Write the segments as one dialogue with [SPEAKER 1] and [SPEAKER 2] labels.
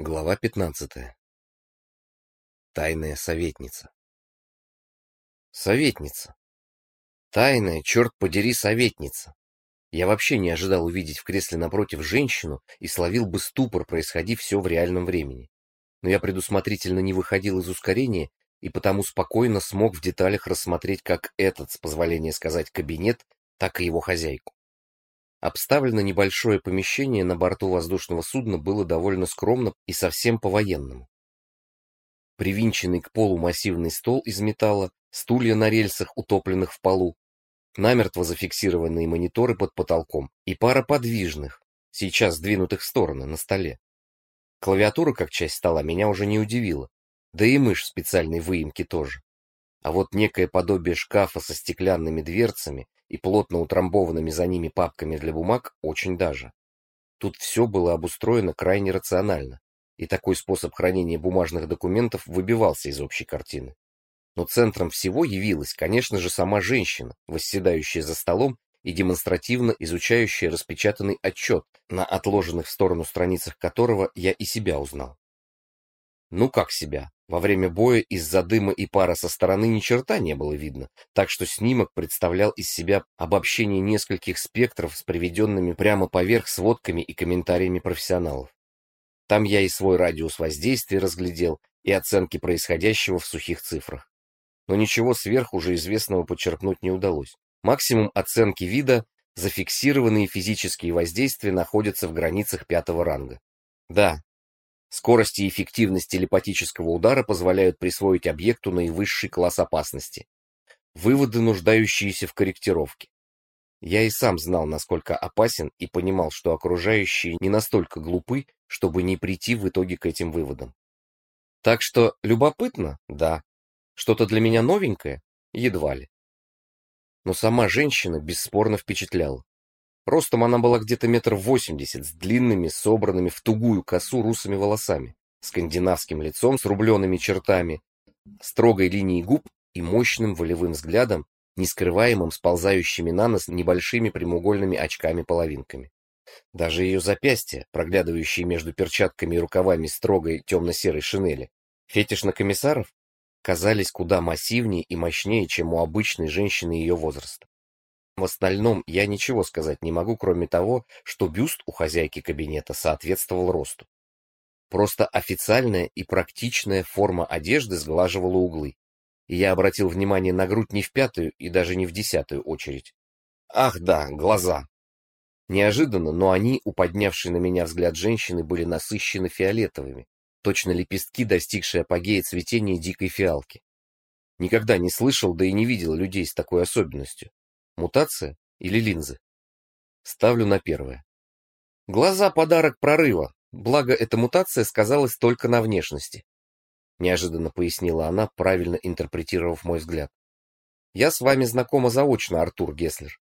[SPEAKER 1] Глава 15. Тайная советница. Советница. Тайная, черт подери, советница. Я вообще не ожидал увидеть в кресле напротив женщину и словил бы ступор, происходив все в реальном времени. Но я предусмотрительно не выходил из ускорения и потому спокойно смог в деталях рассмотреть как этот, с позволения сказать, кабинет, так и его хозяйку. Обставлено небольшое помещение на борту воздушного судна было довольно скромно и совсем по-военному. Привинченный к полу массивный стол из металла, стулья на рельсах, утопленных в полу, намертво зафиксированные мониторы под потолком и пара подвижных, сейчас сдвинутых в стороны, на столе. Клавиатура, как часть стола, меня уже не удивила, да и мышь в специальной выемке тоже. А вот некое подобие шкафа со стеклянными дверцами и плотно утрамбованными за ними папками для бумаг очень даже. Тут все было обустроено крайне рационально, и такой способ хранения бумажных документов выбивался из общей картины. Но центром всего явилась, конечно же, сама женщина, восседающая за столом и демонстративно изучающая распечатанный отчет, на отложенных в сторону страницах которого я и себя узнал. Ну как себя? Во время боя из-за дыма и пара со стороны ни черта не было видно, так что снимок представлял из себя обобщение нескольких спектров с приведенными прямо поверх сводками и комментариями профессионалов. Там я и свой радиус воздействия разглядел, и оценки происходящего в сухих цифрах. Но ничего сверх уже известного подчеркнуть не удалось. Максимум оценки вида зафиксированные физические воздействия находятся в границах пятого ранга. Да, Скорость и эффективность телепатического удара позволяют присвоить объекту наивысший класс опасности. Выводы, нуждающиеся в корректировке. Я и сам знал, насколько опасен, и понимал, что окружающие не настолько глупы, чтобы не прийти в итоге к этим выводам. Так что любопытно, да. Что-то для меня новенькое? Едва ли. Но сама женщина бесспорно впечатляла. Ростом она была где-то метр восемьдесят, с длинными, собранными в тугую косу русыми волосами, скандинавским лицом с рубленными чертами, строгой линией губ и мощным волевым взглядом, не скрываемым сползающими на нос небольшими прямоугольными очками-половинками. Даже ее запястья, проглядывающие между перчатками и рукавами строгой темно-серой шинели, фетиш на комиссаров, казались куда массивнее и мощнее, чем у обычной женщины ее возраста. В остальном я ничего сказать не могу, кроме того, что бюст у хозяйки кабинета соответствовал росту. Просто официальная и практичная форма одежды сглаживала углы. И я обратил внимание на грудь не в пятую и даже не в десятую очередь. Ах да, глаза. Неожиданно, но они, у поднявшей на меня взгляд женщины, были насыщены фиолетовыми, точно лепестки, достигшие апогея цветения дикой фиалки. Никогда не слышал, да и не видел людей с такой особенностью. Мутация или линзы? Ставлю на первое. Глаза подарок прорыва, благо эта мутация сказалась только на внешности. Неожиданно пояснила она, правильно интерпретировав мой взгляд. Я с вами знакома заочно, Артур Геслер.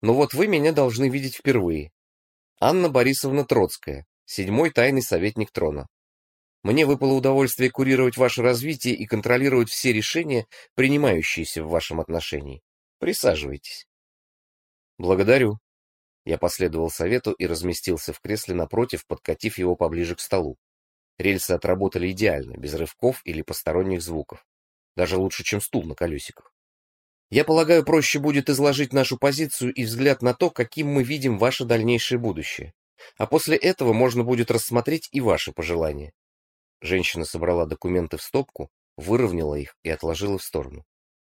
[SPEAKER 1] Но вот вы меня должны видеть впервые. Анна Борисовна Троцкая, седьмой тайный советник трона. Мне выпало удовольствие курировать ваше развитие и контролировать все решения, принимающиеся в вашем отношении. Присаживайтесь. Благодарю. Я последовал совету и разместился в кресле напротив, подкатив его поближе к столу. Рельсы отработали идеально, без рывков или посторонних звуков. Даже лучше, чем стул на колесиках. Я полагаю, проще будет изложить нашу позицию и взгляд на то, каким мы видим ваше дальнейшее будущее. А после этого можно будет рассмотреть и ваши пожелания. Женщина собрала документы в стопку, выровняла их и отложила в сторону.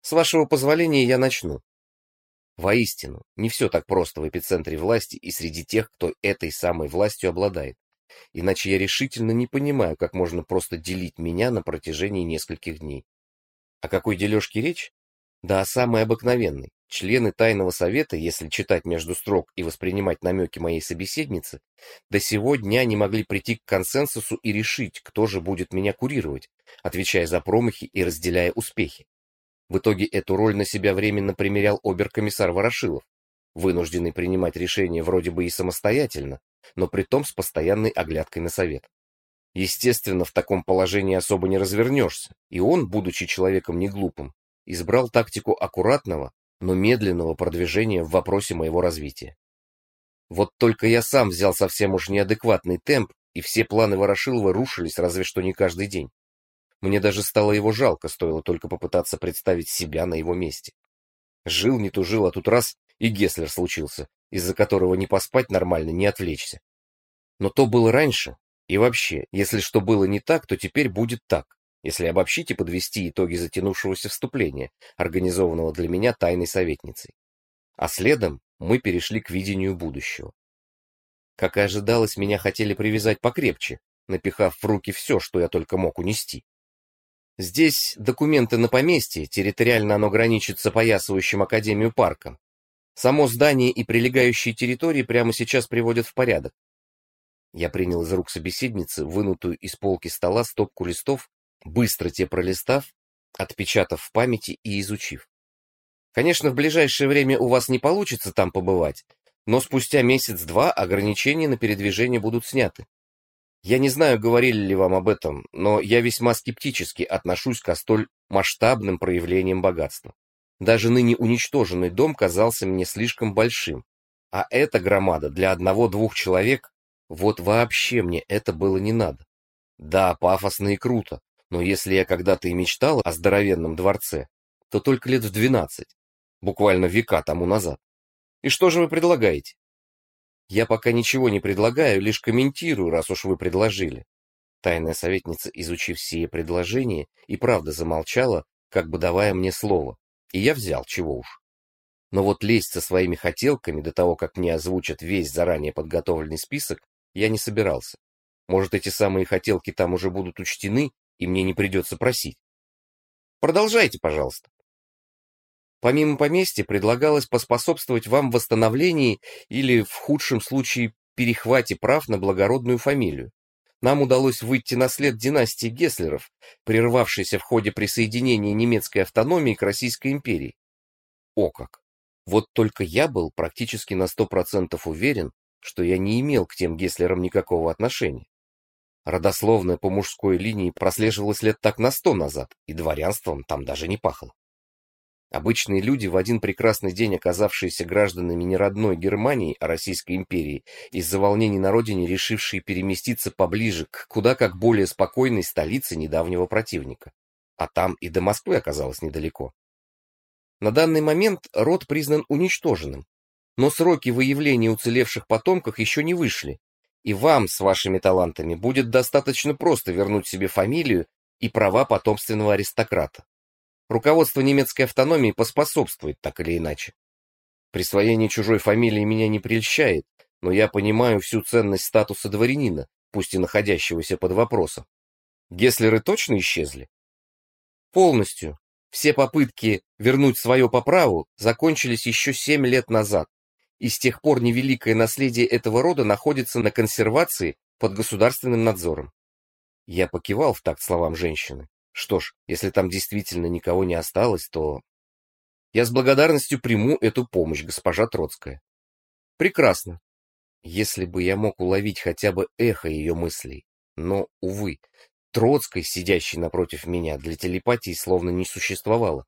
[SPEAKER 1] С вашего позволения я начну. Воистину, не все так просто в эпицентре власти и среди тех, кто этой самой властью обладает. Иначе я решительно не понимаю, как можно просто делить меня на протяжении нескольких дней. О какой дележке речь? Да о самой обыкновенной. Члены тайного совета, если читать между строк и воспринимать намеки моей собеседницы, до сего дня не могли прийти к консенсусу и решить, кто же будет меня курировать, отвечая за промахи и разделяя успехи. В итоге эту роль на себя временно примерял оберкомиссар Ворошилов, вынужденный принимать решения вроде бы и самостоятельно, но при том с постоянной оглядкой на совет. Естественно, в таком положении особо не развернешься, и он, будучи человеком неглупым, избрал тактику аккуратного, но медленного продвижения в вопросе моего развития. Вот только я сам взял совсем уж неадекватный темп и все планы Ворошилова рушились разве что не каждый день. Мне даже стало его жалко, стоило только попытаться представить себя на его месте. Жил, не тужил, а тут раз и Геслер случился, из-за которого не поспать нормально, не отвлечься. Но то было раньше, и вообще, если что было не так, то теперь будет так, если обобщить и подвести итоги затянувшегося вступления, организованного для меня тайной советницей. А следом мы перешли к видению будущего. Как и ожидалось, меня хотели привязать покрепче, напихав в руки все, что я только мог унести. Здесь документы на поместье, территориально оно граничит с опоясывающим Академию парком. Само здание и прилегающие территории прямо сейчас приводят в порядок. Я принял из рук собеседницы вынутую из полки стола стопку листов, быстро те пролистав, отпечатав в памяти и изучив. Конечно, в ближайшее время у вас не получится там побывать, но спустя месяц-два ограничения на передвижение будут сняты. Я не знаю, говорили ли вам об этом, но я весьма скептически отношусь к столь масштабным проявлениям богатства. Даже ныне уничтоженный дом казался мне слишком большим, а эта громада для одного-двух человек, вот вообще мне это было не надо. Да, пафосно и круто, но если я когда-то и мечтал о здоровенном дворце, то только лет в двенадцать, буквально века тому назад. И что же вы предлагаете? Я пока ничего не предлагаю, лишь комментирую, раз уж вы предложили. Тайная советница, изучив сие предложение, и правда замолчала, как бы давая мне слово. И я взял, чего уж. Но вот лезть со своими хотелками до того, как мне озвучат весь заранее подготовленный список, я не собирался. Может, эти самые хотелки там уже будут учтены, и мне не придется просить. Продолжайте, пожалуйста. Помимо поместья предлагалось поспособствовать вам в восстановлении или, в худшем случае, перехвате прав на благородную фамилию. Нам удалось выйти на след династии Геслеров, прервавшейся в ходе присоединения немецкой автономии к Российской империи. О как! Вот только я был практически на сто процентов уверен, что я не имел к тем Геслерам никакого отношения. Родословная по мужской линии прослеживалась лет так на сто назад, и дворянством там даже не пахло. Обычные люди, в один прекрасный день оказавшиеся гражданами не родной Германии, а Российской империи, из-за волнений на родине решившие переместиться поближе к куда как более спокойной столице недавнего противника. А там и до Москвы оказалось недалеко. На данный момент род признан уничтоженным, но сроки выявления уцелевших потомков еще не вышли, и вам с вашими талантами будет достаточно просто вернуть себе фамилию и права потомственного аристократа. Руководство немецкой автономии поспособствует так или иначе. Присвоение чужой фамилии меня не прельщает, но я понимаю всю ценность статуса дворянина, пусть и находящегося под вопросом. Геслеры точно исчезли? Полностью. Все попытки вернуть свое по праву закончились еще семь лет назад, и с тех пор невеликое наследие этого рода находится на консервации под государственным надзором. Я покивал в такт словам женщины. Что ж, если там действительно никого не осталось, то... Я с благодарностью приму эту помощь, госпожа Троцкая. Прекрасно. Если бы я мог уловить хотя бы эхо ее мыслей. Но, увы, Троцкой, сидящей напротив меня, для телепатии словно не существовало.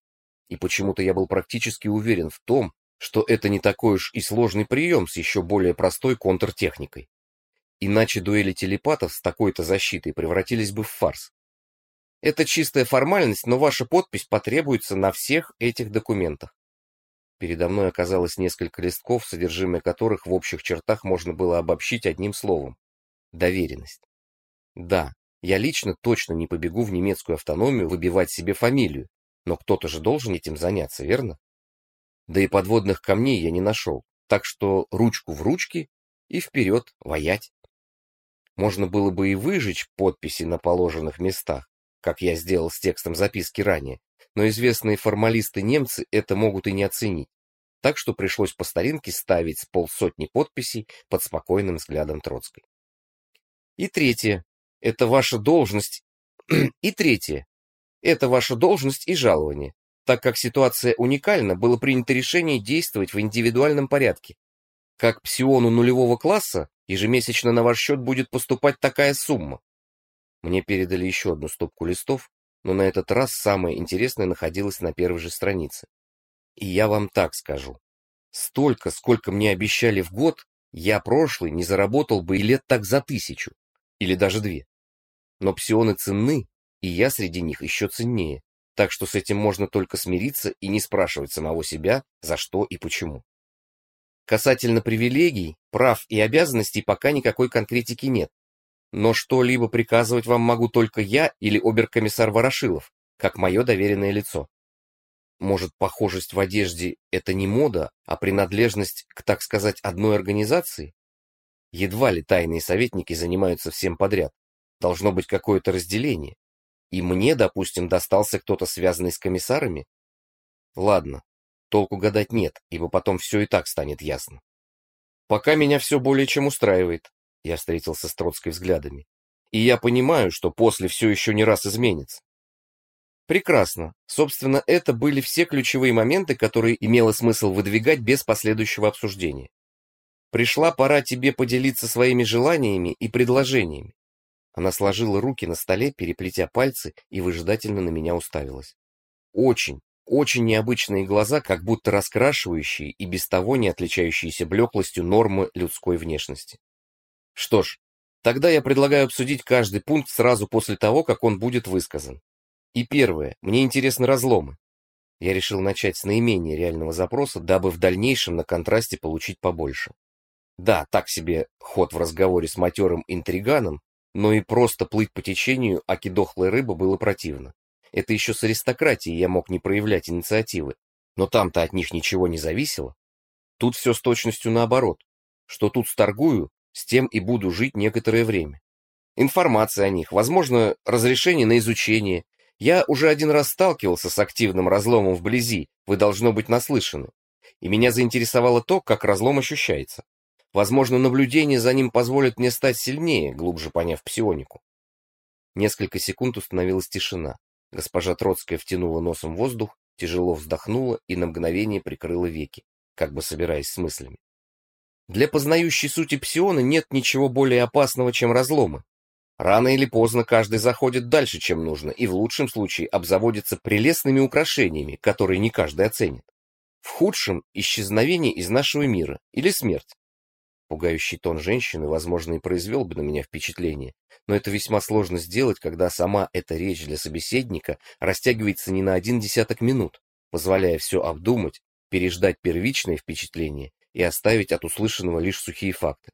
[SPEAKER 1] И почему-то я был практически уверен в том, что это не такой уж и сложный прием с еще более простой контртехникой. Иначе дуэли телепатов с такой-то защитой превратились бы в фарс. Это чистая формальность, но ваша подпись потребуется на всех этих документах. Передо мной оказалось несколько листков, содержимое которых в общих чертах можно было обобщить одним словом – доверенность. Да, я лично точно не побегу в немецкую автономию выбивать себе фамилию, но кто-то же должен этим заняться, верно? Да и подводных камней я не нашел, так что ручку в ручки и вперед воять. Можно было бы и выжечь подписи на положенных местах, как я сделал с текстом записки ранее, но известные формалисты-немцы это могут и не оценить. Так что пришлось по старинке ставить полсотни подписей под спокойным взглядом Троцкой. И третье. Это ваша должность. И третье. Это ваша должность и жалование. Так как ситуация уникальна, было принято решение действовать в индивидуальном порядке. Как псиону нулевого класса, ежемесячно на ваш счет будет поступать такая сумма. Мне передали еще одну стопку листов, но на этот раз самое интересное находилось на первой же странице. И я вам так скажу. Столько, сколько мне обещали в год, я прошлый не заработал бы и лет так за тысячу. или даже две. Но псионы ценны, и я среди них еще ценнее, так что с этим можно только смириться и не спрашивать самого себя, за что и почему. Касательно привилегий, прав и обязанностей пока никакой конкретики нет. Но что-либо приказывать вам могу только я или оберкомиссар Ворошилов, как мое доверенное лицо. Может, похожесть в одежде – это не мода, а принадлежность к, так сказать, одной организации? Едва ли тайные советники занимаются всем подряд. Должно быть какое-то разделение. И мне, допустим, достался кто-то связанный с комиссарами? Ладно, толку гадать нет, ибо потом все и так станет ясно. Пока меня все более чем устраивает, я встретился с Троцкой взглядами. И я понимаю, что после все еще не раз изменится. Прекрасно. Собственно, это были все ключевые моменты, которые имело смысл выдвигать без последующего обсуждения. Пришла пора тебе поделиться своими желаниями и предложениями. Она сложила руки на столе, переплетя пальцы, и выжидательно на меня уставилась. Очень, очень необычные глаза, как будто раскрашивающие и без того не отличающиеся блеклостью нормы людской внешности. Что ж, тогда я предлагаю обсудить каждый пункт сразу после того, как он будет высказан. И первое, мне интересны разломы. Я решил начать с наименее реального запроса, дабы в дальнейшем на контрасте получить побольше. Да, так себе ход в разговоре с матерым интриганом, но и просто плыть по течению аки дохлой рыбы было противно. Это еще с аристократией я мог не проявлять инициативы, но там-то от них ничего не зависело. Тут все с точностью наоборот. Что тут сторгую, с тем и буду жить некоторое время. Информация о них, возможно, разрешение на изучение. Я уже один раз сталкивался с активным разломом вблизи, вы должно быть наслышаны. И меня заинтересовало то, как разлом ощущается. Возможно, наблюдение за ним позволит мне стать сильнее, глубже поняв псионику. Несколько секунд установилась тишина. Госпожа Троцкая втянула носом воздух, тяжело вздохнула и на мгновение прикрыла веки, как бы собираясь с мыслями. Для познающей сути псиона нет ничего более опасного, чем разломы. Рано или поздно каждый заходит дальше, чем нужно, и в лучшем случае обзаводится прелестными украшениями, которые не каждый оценит. В худшем – исчезновение из нашего мира или смерть. Пугающий тон женщины, возможно, и произвел бы на меня впечатление, но это весьма сложно сделать, когда сама эта речь для собеседника растягивается не на один десяток минут, позволяя все обдумать, переждать первичное впечатление и оставить от услышанного лишь сухие факты.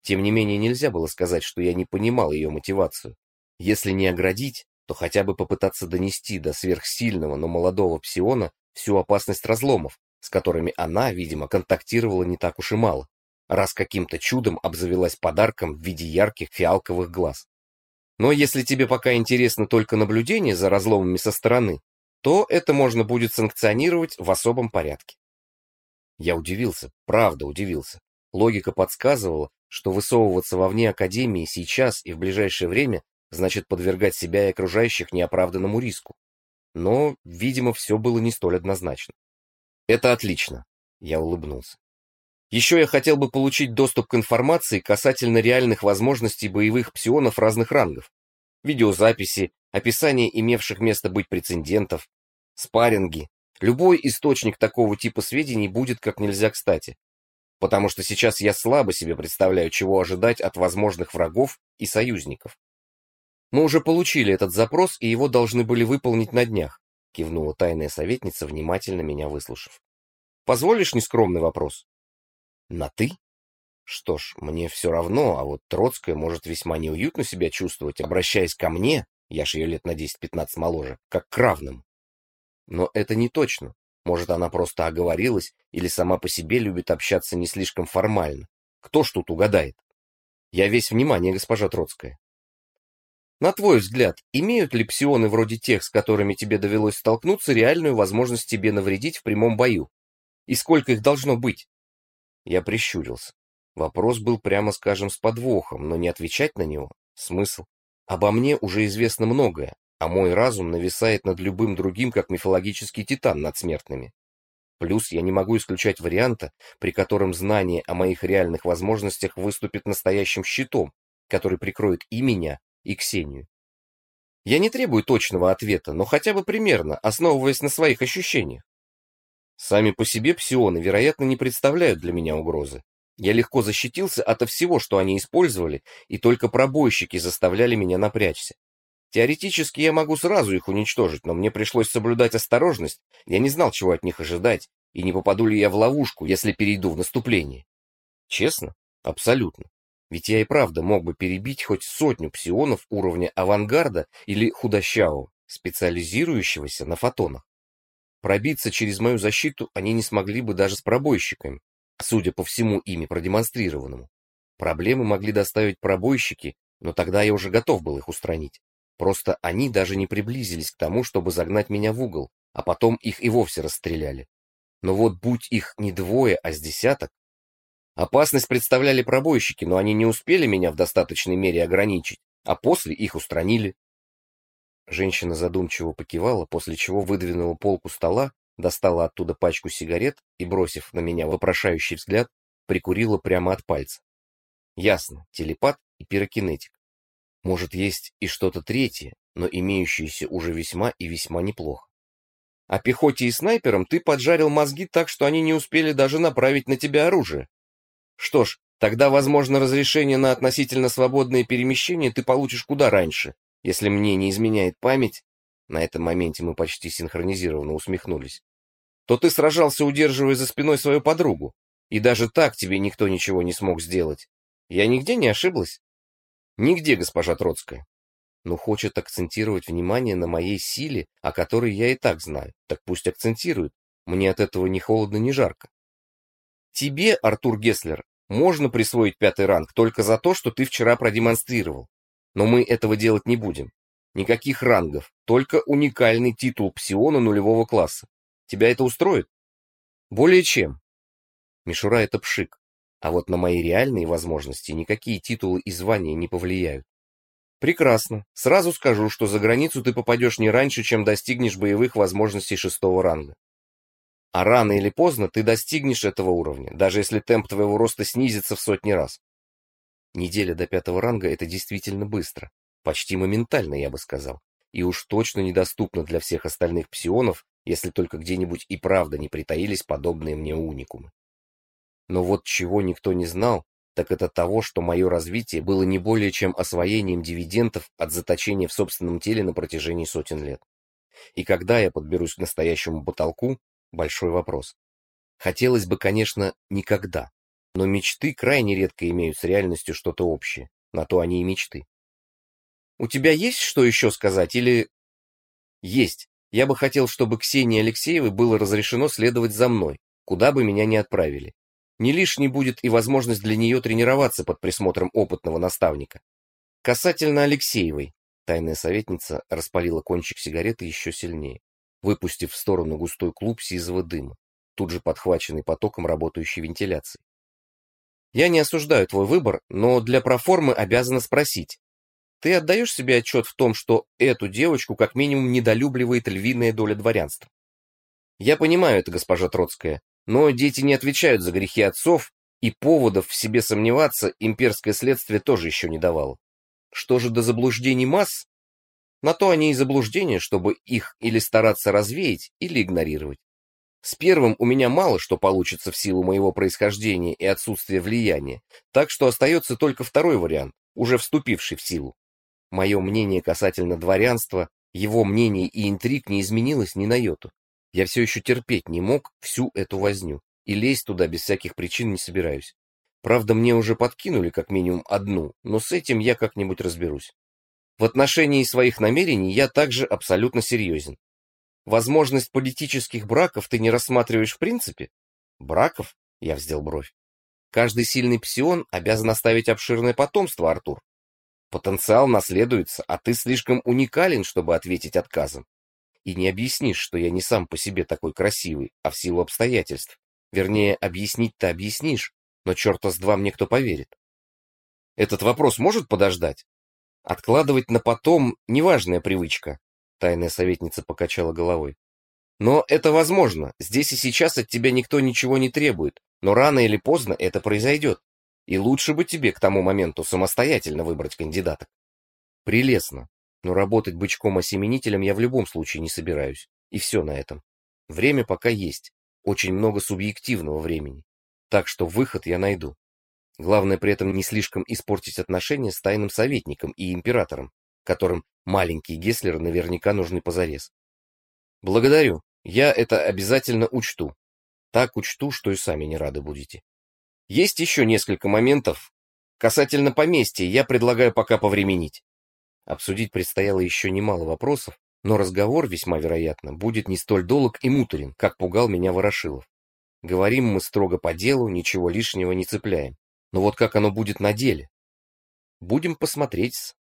[SPEAKER 1] Тем не менее, нельзя было сказать, что я не понимал ее мотивацию. Если не оградить, то хотя бы попытаться донести до сверхсильного, но молодого псиона всю опасность разломов, с которыми она, видимо, контактировала не так уж и мало, раз каким-то чудом обзавелась подарком в виде ярких фиалковых глаз. Но если тебе пока интересно только наблюдение за разломами со стороны, то это можно будет санкционировать в особом порядке. Я удивился, правда удивился. Логика подсказывала, что высовываться вовне Академии сейчас и в ближайшее время значит подвергать себя и окружающих неоправданному риску. Но, видимо, все было не столь однозначно. Это отлично, я улыбнулся. Еще я хотел бы получить доступ к информации касательно реальных возможностей боевых псионов разных рангов. Видеозаписи, описание имевших место быть прецедентов, спарринги, Любой источник такого типа сведений будет как нельзя кстати, потому что сейчас я слабо себе представляю, чего ожидать от возможных врагов и союзников. Мы уже получили этот запрос, и его должны были выполнить на днях, кивнула тайная советница, внимательно меня выслушав. Позволишь нескромный вопрос? На «ты»? Что ж, мне все равно, а вот Троцкая может весьма неуютно себя чувствовать, обращаясь ко мне, я ж ее лет на 10-15 моложе, как к равным. Но это не точно. Может, она просто оговорилась или сама по себе любит общаться не слишком формально. Кто ж тут угадает? Я весь внимание, госпожа Троцкая. На твой взгляд, имеют ли псионы вроде тех, с которыми тебе довелось столкнуться, реальную возможность тебе навредить в прямом бою? И сколько их должно быть? Я прищурился. Вопрос был, прямо скажем, с подвохом, но не отвечать на него — смысл. Обо мне уже известно многое, а мой разум нависает над любым другим, как мифологический титан над смертными. Плюс я не могу исключать варианта, при котором знание о моих реальных возможностях выступит настоящим щитом, который прикроет и меня, и Ксению. Я не требую точного ответа, но хотя бы примерно, основываясь на своих ощущениях. Сами по себе псионы, вероятно, не представляют для меня угрозы. Я легко защитился ото всего, что они использовали, и только пробойщики заставляли меня напрячься. Теоретически я могу сразу их уничтожить, но мне пришлось соблюдать осторожность, я не знал, чего от них ожидать, и не попаду ли я в ловушку, если перейду в наступление. Честно? Абсолютно. Ведь я и правда мог бы перебить хоть сотню псионов уровня авангарда или худощавого, специализирующегося на фотонах. Пробиться через мою защиту они не смогли бы даже с пробойщиками, судя по всему ими продемонстрированному. Проблемы могли доставить пробойщики, но тогда я уже готов был их устранить. Просто они даже не приблизились к тому, чтобы загнать меня в угол, а потом их и вовсе расстреляли. Но вот будь их не двое, а с десяток, Опасность представляли пробойщики, но они не успели меня в достаточной мере ограничить, а после их устранили. Женщина задумчиво покивала, после чего выдвинула полку стола, достала оттуда пачку сигарет и, бросив на меня вопрошающий взгляд, прикурила прямо от пальца. Ясно, телепат и пирокинетик. Может, есть и что-то третье, но имеющееся уже весьма и весьма неплохо. А пехоте и снайперам ты поджарил мозги так, что они не успели даже направить на тебя оружие, что ж, тогда, возможно, разрешение на относительно свободное перемещение ты получишь куда раньше, если мне не изменяет память. На этом моменте мы почти синхронизированно усмехнулись. То ты сражался, удерживая за спиной свою подругу, и даже так тебе никто ничего не смог сделать. Я нигде не ошиблась? Нигде, госпожа Троцкая. Но хочет акцентировать внимание на моей силе, о которой я и так знаю. Так пусть акцентирует. Мне от этого ни холодно, ни жарко. Тебе, Артур Гесслер, можно присвоить пятый ранг только за то, что ты вчера продемонстрировал. Но мы этого делать не будем. Никаких рангов, только уникальный титул псиона нулевого класса. Тебя это устроит? Более чем. Мишура — это пшик. А вот на мои реальные возможности никакие титулы и звания не повлияют. Прекрасно. Сразу скажу, что за границу ты попадешь не раньше, чем достигнешь боевых возможностей шестого ранга. А рано или поздно ты достигнешь этого уровня, даже если темп твоего роста снизится в сотни раз. Неделя до пятого ранга — это действительно быстро. Почти моментально, я бы сказал. И уж точно недоступно для всех остальных псионов, если только где-нибудь и правда не притаились подобные мне уникумы. Но вот чего никто не знал, так это того, что мое развитие было не более чем освоением дивидендов от заточения в собственном теле на протяжении сотен лет. И когда я подберусь к настоящему потолку, Большой вопрос. Хотелось бы, конечно, никогда. Но мечты крайне редко имеют с реальностью что-то общее. На то они и мечты. У тебя есть что еще сказать или... Есть. Я бы хотел, чтобы Ксении Алексеевой было разрешено следовать за мной, куда бы меня ни отправили. Не лишней будет и возможность для нее тренироваться под присмотром опытного наставника. Касательно Алексеевой, тайная советница распалила кончик сигареты еще сильнее выпустив в сторону густой клуб сизого дыма, тут же подхваченный потоком работающей вентиляции. Я не осуждаю твой выбор, но для проформы обязана спросить. Ты отдаешь себе отчет в том, что эту девочку как минимум недолюбливает львиная доля дворянства? Я понимаю это, госпожа Троцкая, но дети не отвечают за грехи отцов, и поводов в себе сомневаться имперское следствие тоже еще не давало. Что же до заблуждений масс, на то они и заблуждения, чтобы их или стараться развеять, или игнорировать. С первым у меня мало что получится в силу моего происхождения и отсутствия влияния, так что остается только второй вариант, уже вступивший в силу. Мое мнение касательно дворянства, его мнение и интриг не изменилось ни на йоту. Я все еще терпеть не мог всю эту возню, и лезть туда без всяких причин не собираюсь. Правда, мне уже подкинули как минимум одну, но с этим я как-нибудь разберусь. В отношении своих намерений я также абсолютно серьезен. Возможность политических браков ты не рассматриваешь в принципе? Браков? Я вздел бровь. Каждый сильный псион обязан оставить обширное потомство, Артур. Потенциал наследуется, а ты слишком уникален, чтобы ответить отказом. И не объяснишь, что я не сам по себе такой красивый, а в силу обстоятельств. Вернее, объяснить-то объяснишь, но черта с два мне кто поверит. Этот вопрос может подождать? Откладывать на потом — неважная привычка, тайная советница покачала головой. Но это возможно, здесь и сейчас от тебя никто ничего не требует, но рано или поздно это произойдет. И лучше бы тебе к тому моменту самостоятельно выбрать кандидата. Прелестно, но работать бычком-осеменителем я в любом случае не собираюсь. И все на этом. Время пока есть, очень много субъективного времени. Так что выход я найду. Главное при этом не слишком испортить отношения с тайным советником и императором, которым маленькие Гесслеры наверняка нужны позарез. Благодарю, я это обязательно учту. Так учту, что и сами не рады будете. Есть еще несколько моментов. Касательно поместья, я предлагаю пока повременить. Обсудить предстояло еще немало вопросов, но разговор, весьма вероятно, будет не столь долг и муторен, как пугал меня Ворошилов. Говорим мы строго по делу, ничего лишнего не цепляем. Но вот как оно будет на деле? Будем посмотреть.